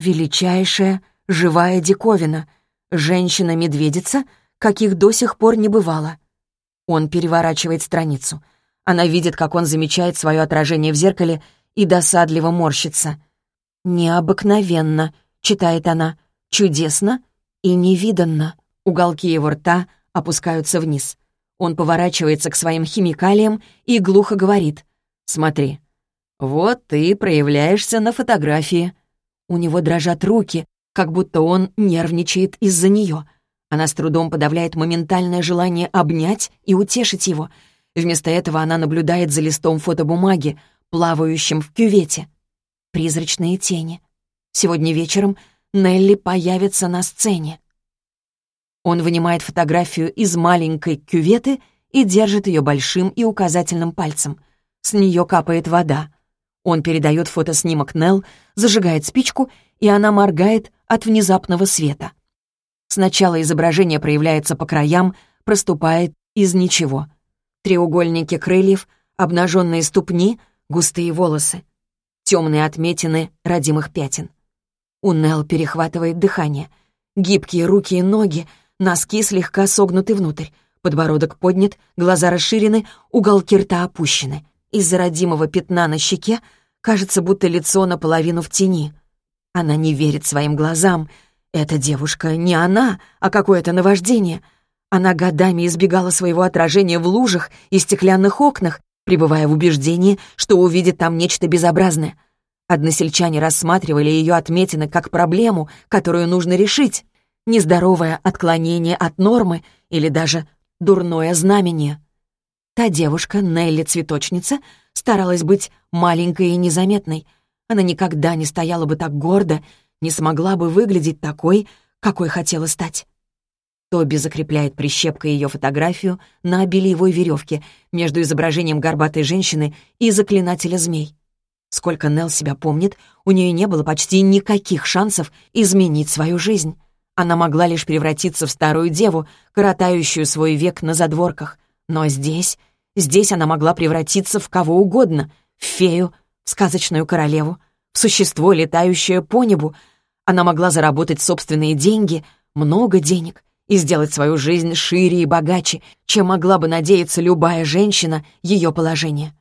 Величайшая живая диковина. Женщина-медведица, каких до сих пор не бывало. Он переворачивает страницу. Она видит, как он замечает свое отражение в зеркале и досадливо морщится. «Необыкновенно», — читает она, — «чудесно и невиданно». Уголки его рта опускаются вниз. Он поворачивается к своим химикалиям и глухо говорит. «Смотри, вот ты проявляешься на фотографии». У него дрожат руки, как будто он нервничает из-за нее. Она с трудом подавляет моментальное желание обнять и утешить его. Вместо этого она наблюдает за листом фотобумаги, плавающим в кювете. Призрачные тени. Сегодня вечером Нелли появится на сцене. Он вынимает фотографию из маленькой кюветы и держит ее большим и указательным пальцем. С нее капает вода. Он передает фотоснимок Нелл, зажигает спичку, и она моргает от внезапного света. Сначала изображение проявляется по краям, проступает из ничего. Треугольники крыльев, обнаженные ступни, густые волосы. Темные отметины родимых пятен. У Нелл перехватывает дыхание. Гибкие руки и ноги, носки слегка согнуты внутрь, подбородок поднят, глаза расширены, уголки рта опущены. Из-за родимого пятна на щеке Кажется, будто лицо наполовину в тени. Она не верит своим глазам. Эта девушка не она, а какое-то наваждение. Она годами избегала своего отражения в лужах и стеклянных окнах, пребывая в убеждении, что увидит там нечто безобразное. Односельчане рассматривали ее отметины как проблему, которую нужно решить. Нездоровое отклонение от нормы или даже дурное знамение. Та девушка, Нелли-цветочница, старалась быть маленькой и незаметной. Она никогда не стояла бы так гордо, не смогла бы выглядеть такой, какой хотела стать. Тоби закрепляет прищепкой ее фотографию на бельевой веревке между изображением горбатой женщины и заклинателя змей. Сколько Нелл себя помнит, у нее не было почти никаких шансов изменить свою жизнь. Она могла лишь превратиться в старую деву, коротающую свой век на задворках. Но здесь Здесь она могла превратиться в кого угодно — в фею, в сказочную королеву, в существо, летающее по небу. Она могла заработать собственные деньги, много денег, и сделать свою жизнь шире и богаче, чем могла бы надеяться любая женщина ее положения.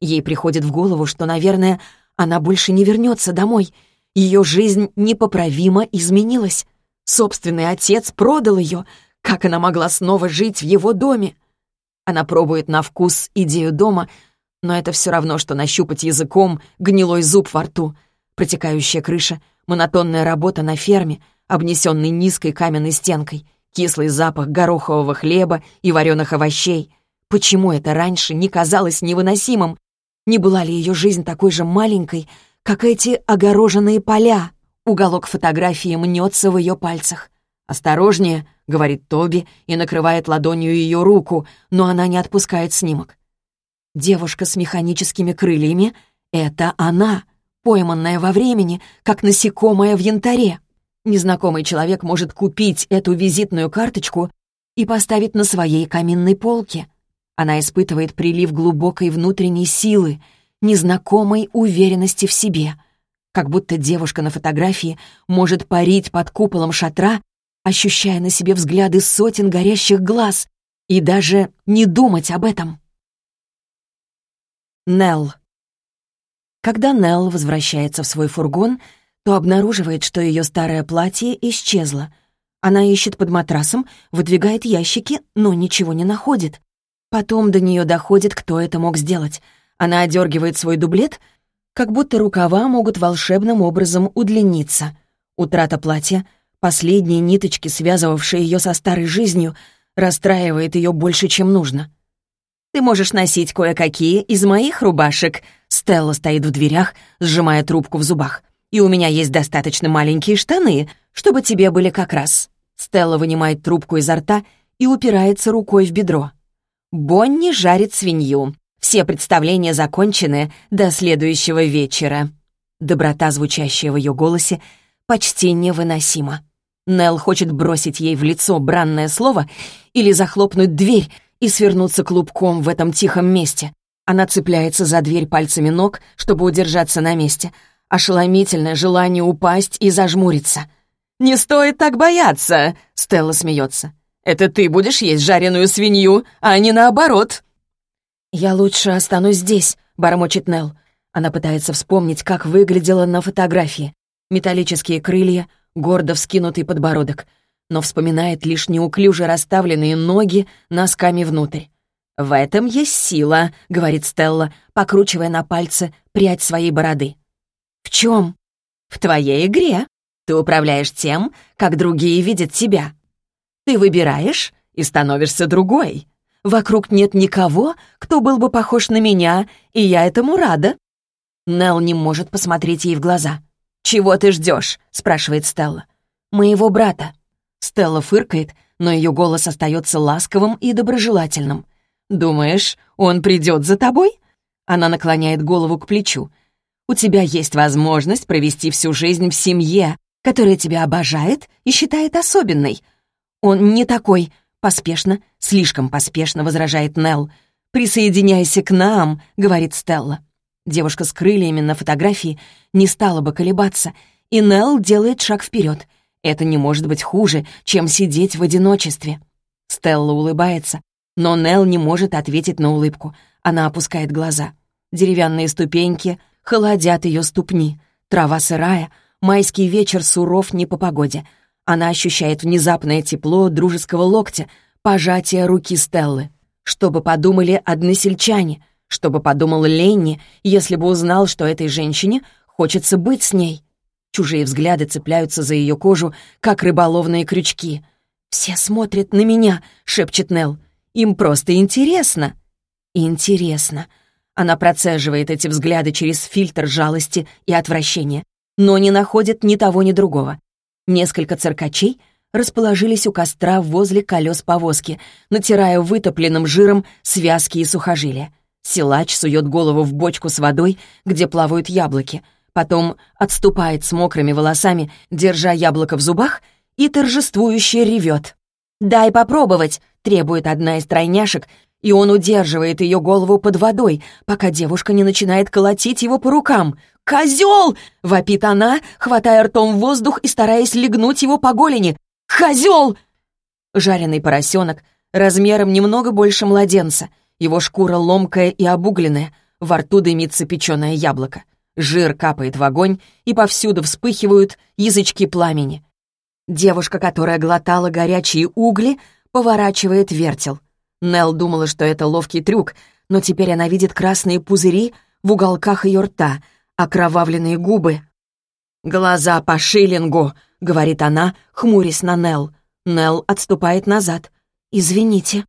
Ей приходит в голову, что, наверное, она больше не вернется домой. Ее жизнь непоправимо изменилась. Собственный отец продал ее. Как она могла снова жить в его доме? Она пробует на вкус идею дома, но это все равно, что нащупать языком гнилой зуб во рту. Протекающая крыша, монотонная работа на ферме, обнесенный низкой каменной стенкой, кислый запах горохового хлеба и вареных овощей. Почему это раньше не казалось невыносимым? Не была ли ее жизнь такой же маленькой, как эти огороженные поля? Уголок фотографии мнется в ее пальцах. «Осторожнее», — говорит Тоби и накрывает ладонью ее руку, но она не отпускает снимок. Девушка с механическими крыльями — это она, пойманная во времени, как насекомое в янтаре. Незнакомый человек может купить эту визитную карточку и поставить на своей каминной полке. Она испытывает прилив глубокой внутренней силы, незнакомой уверенности в себе — как будто девушка на фотографии может парить под куполом шатра ощущая на себе взгляды сотен горящих глаз, и даже не думать об этом. Нелл. Когда Нелл возвращается в свой фургон, то обнаруживает, что ее старое платье исчезло. Она ищет под матрасом, выдвигает ящики, но ничего не находит. Потом до нее доходит, кто это мог сделать. Она одергивает свой дублет, как будто рукава могут волшебным образом удлиниться. Утрата платья — Последние ниточки, связывавшие ее со старой жизнью, расстраивает ее больше, чем нужно. «Ты можешь носить кое-какие из моих рубашек», Стелла стоит в дверях, сжимая трубку в зубах. «И у меня есть достаточно маленькие штаны, чтобы тебе были как раз». Стелла вынимает трубку изо рта и упирается рукой в бедро. «Бонни жарит свинью. Все представления закончены до следующего вечера». Доброта, звучащая в ее голосе, почти невыносима. Нел хочет бросить ей в лицо бранное слово или захлопнуть дверь и свернуться клубком в этом тихом месте. Она цепляется за дверь пальцами ног, чтобы удержаться на месте. ошеломительное желание упасть и зажмуриться. «Не стоит так бояться!» — Стелла смеется. «Это ты будешь есть жареную свинью, а не наоборот!» «Я лучше останусь здесь», — бормочет Нелл. Она пытается вспомнить, как выглядела на фотографии. Металлические крылья, гордо вскинутый подбородок. Но вспоминает лишь неуклюже расставленные ноги носками внутрь. «В этом есть сила», — говорит Стелла, покручивая на пальце прядь своей бороды. «В чем?» «В твоей игре. Ты управляешь тем, как другие видят тебя. Ты выбираешь и становишься другой. Вокруг нет никого, кто был бы похож на меня, и я этому рада». Нелл не может посмотреть ей в глаза. «Чего ты ждешь?» — спрашивает Стелла. «Моего брата». Стелла фыркает, но ее голос остается ласковым и доброжелательным. «Думаешь, он придет за тобой?» Она наклоняет голову к плечу. «У тебя есть возможность провести всю жизнь в семье, которая тебя обожает и считает особенной. Он не такой, поспешно, слишком поспешно возражает Нелл. «Присоединяйся к нам», — говорит Стелла. Девушка с крыльями на фотографии не стала бы колебаться, и Нелл делает шаг вперед. Это не может быть хуже, чем сидеть в одиночестве. Стелла улыбается, но Нелл не может ответить на улыбку. Она опускает глаза. Деревянные ступеньки холодят ее ступни. Трава сырая, майский вечер суров не по погоде. Она ощущает внезапное тепло дружеского локтя, пожатие руки Стеллы. Что бы подумали односельчане — что бы подумал Ленни, если бы узнал, что этой женщине хочется быть с ней? Чужие взгляды цепляются за ее кожу, как рыболовные крючки. «Все смотрят на меня», — шепчет Нелл. «Им просто интересно». «Интересно». Она процеживает эти взгляды через фильтр жалости и отвращения, но не находит ни того, ни другого. Несколько циркачей расположились у костра возле колес повозки, натирая вытопленным жиром связки и сухожилия. Силач сует голову в бочку с водой, где плавают яблоки, потом отступает с мокрыми волосами, держа яблоко в зубах, и торжествующе ревет. «Дай попробовать!» — требует одна из тройняшек, и он удерживает ее голову под водой, пока девушка не начинает колотить его по рукам. «Козел!» — вопит она, хватая ртом воздух и стараясь легнуть его по голени. «Козел!» Жареный поросенок размером немного больше младенца — его шкура ломкая и обугленная, во рту дымится печеное яблоко. Жир капает в огонь, и повсюду вспыхивают язычки пламени. Девушка, которая глотала горячие угли, поворачивает вертел. Нелл думала, что это ловкий трюк, но теперь она видит красные пузыри в уголках ее рта, окровавленные губы. «Глаза по шиллингу», — говорит она, хмурясь на Нелл. Нелл отступает назад. «Извините».